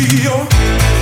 be your.